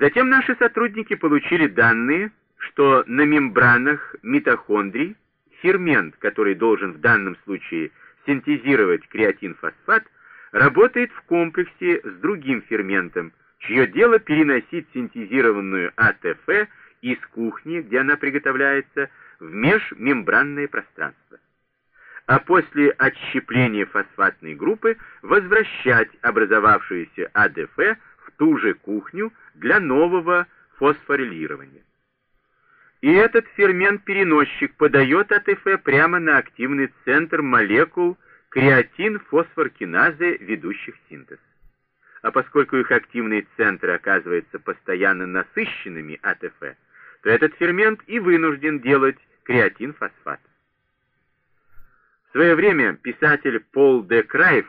Затем наши сотрудники получили данные, что на мембранах митохондрий фермент, который должен в данном случае синтезировать креатинфосфат, работает в комплексе с другим ферментом, чье дело переносить синтезированную АТФ из кухни, где она приготовляется, в межмембранное пространство. А после отщепления фосфатной группы возвращать образовавшуюся АДФ ту же кухню для нового фосфорилирования. И этот фермент-переносчик подает АТФ прямо на активный центр молекул креатин-фосфоркиназы, ведущих синтез. А поскольку их активные центры оказываются постоянно насыщенными АТФ, то этот фермент и вынужден делать креатин-фосфат. В свое время писатель Пол де Крайф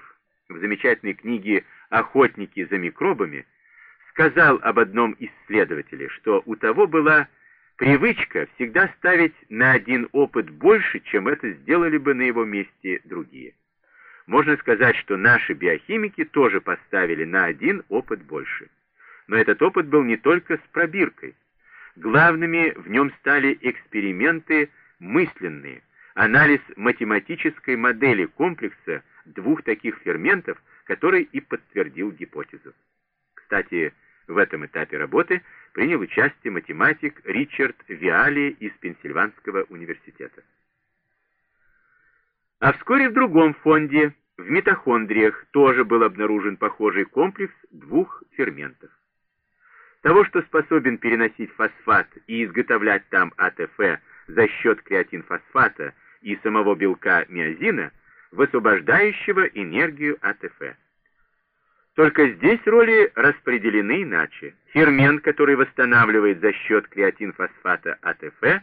в замечательной книге «Охотники за микробами» сказал об одном исследователе, что у того была привычка всегда ставить на один опыт больше, чем это сделали бы на его месте другие. Можно сказать, что наши биохимики тоже поставили на один опыт больше. Но этот опыт был не только с пробиркой. Главными в нем стали эксперименты мысленные, анализ математической модели комплекса двух таких ферментов, который и подтвердил гипотезу. Кстати, в этом этапе работы принял участие математик Ричард Виали из Пенсильванского университета. А вскоре в другом фонде, в митохондриях, тоже был обнаружен похожий комплекс двух ферментов. Того, что способен переносить фосфат и изготовлять там АТФ за счет креатинфосфата и самого белка миозина, высвобождающего энергию АТФ. Только здесь роли распределены иначе. Фермент, который восстанавливает за счет креатинфосфата АТФ,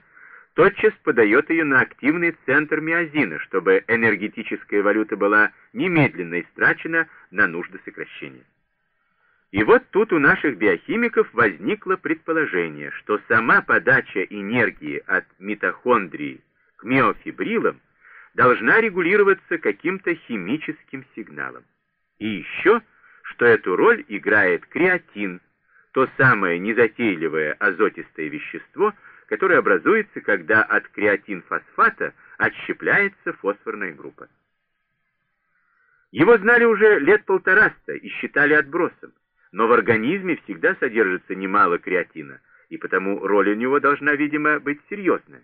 тотчас подает ее на активный центр миозина, чтобы энергетическая валюта была немедленно истрачена на нужды сокращения. И вот тут у наших биохимиков возникло предположение, что сама подача энергии от митохондрии к миофибрилам должна регулироваться каким-то химическим сигналом. И еще – что эту роль играет креатин, то самое незатейливое азотистое вещество, которое образуется, когда от креатинфосфата отщепляется фосфорная группа. Его знали уже лет полтораста и считали отбросом, но в организме всегда содержится немало креатина, и потому роль у него должна, видимо, быть серьезная.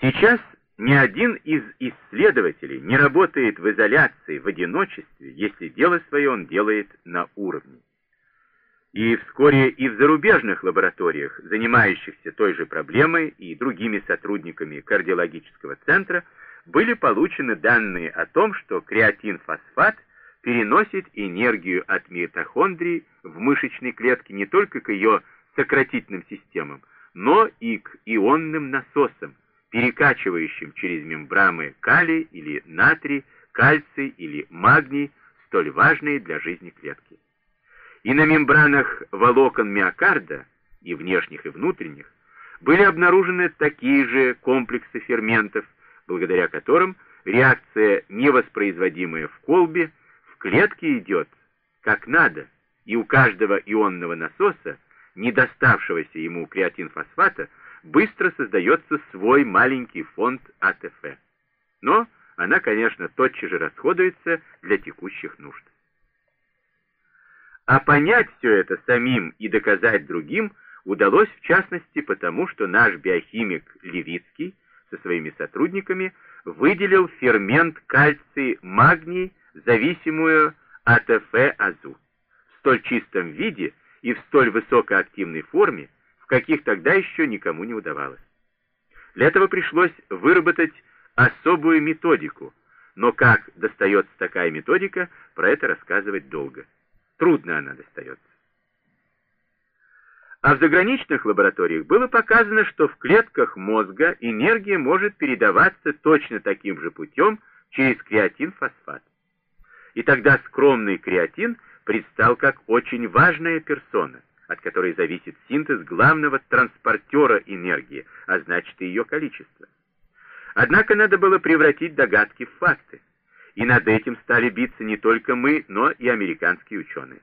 Сейчас ни один из исследователей не работает в изоляции, в одиночестве, если дело свое он делает на уровне. И вскоре и в зарубежных лабораториях, занимающихся той же проблемой и другими сотрудниками кардиологического центра, были получены данные о том, что креатинфосфат переносит энергию от митохондрии в мышечной клетке не только к ее сократительным системам, но и к ионным насосам, перекачивающим через мембрамы калий или натрий, кальций или магний, столь важные для жизни клетки. И на мембранах волокон миокарда, и внешних, и внутренних, были обнаружены такие же комплексы ферментов, благодаря которым реакция, невоспроизводимая в колбе, в клетке идет как надо, и у каждого ионного насоса, не доставшегося ему креатинфосфата, быстро создается свой маленький фонд АТФ. Но она, конечно, тотчас же расходуется для текущих нужд. А понять все это самим и доказать другим удалось в частности потому, что наш биохимик Левицкий со своими сотрудниками выделил фермент кальций-магний, зависимую АТФ-азу. В столь чистом виде и в столь высокоактивной форме, каких тогда еще никому не удавалось. Для этого пришлось выработать особую методику, но как достается такая методика, про это рассказывать долго. Трудно она достается. А в заграничных лабораториях было показано, что в клетках мозга энергия может передаваться точно таким же путем через креатин-фосфат. И тогда скромный креатин предстал как очень важная персона от которой зависит синтез главного транспортера энергии, а значит и ее количество. Однако надо было превратить догадки в факты. И над этим стали биться не только мы, но и американские ученые.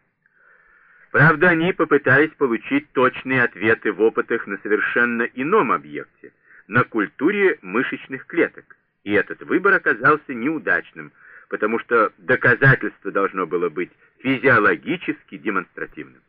Правда, они попытались получить точные ответы в опытах на совершенно ином объекте, на культуре мышечных клеток. И этот выбор оказался неудачным, потому что доказательство должно было быть физиологически демонстративным.